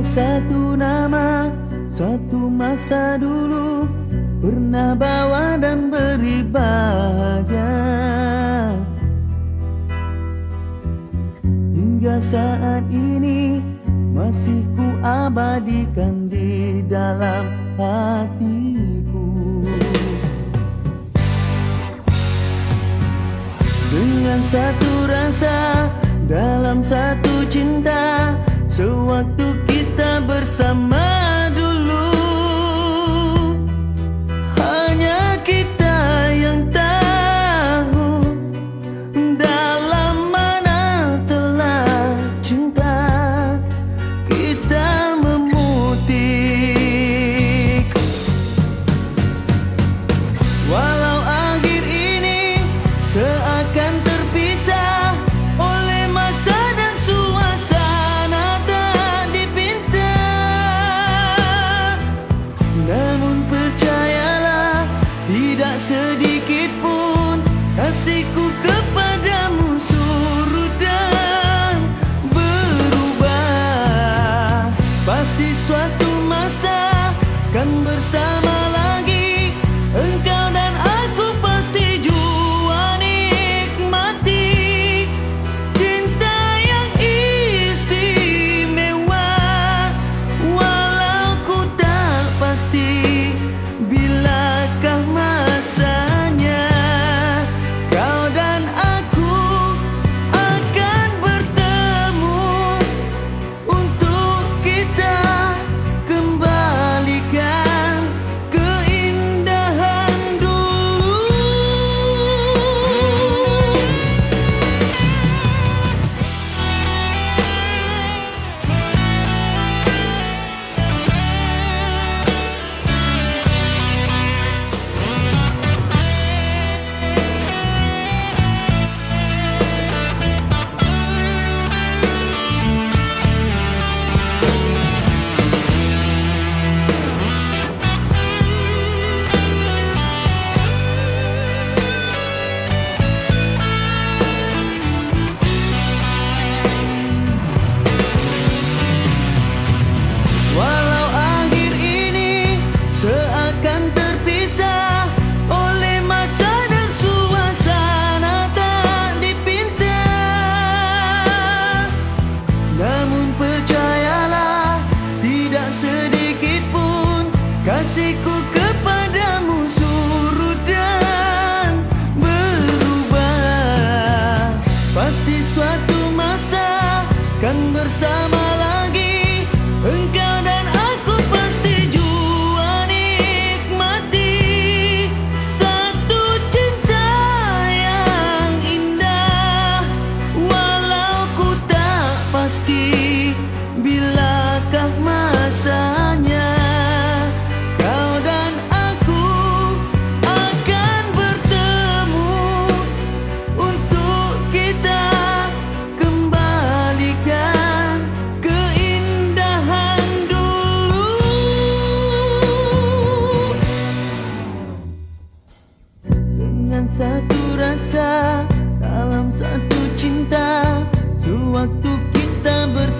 satu nama satu masa dulu Pernah bawa dan beri bahagia. Hingga saat ini Masih ku abadikan di dalam hatiku. Dengan satu rasa Dalam satu cinta Sewaktu kita bersama.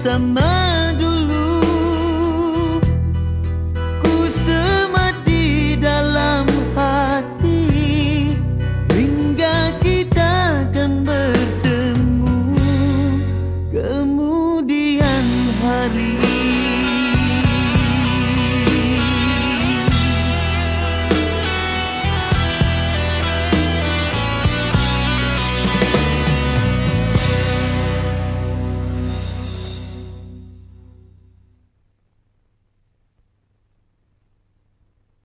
怎么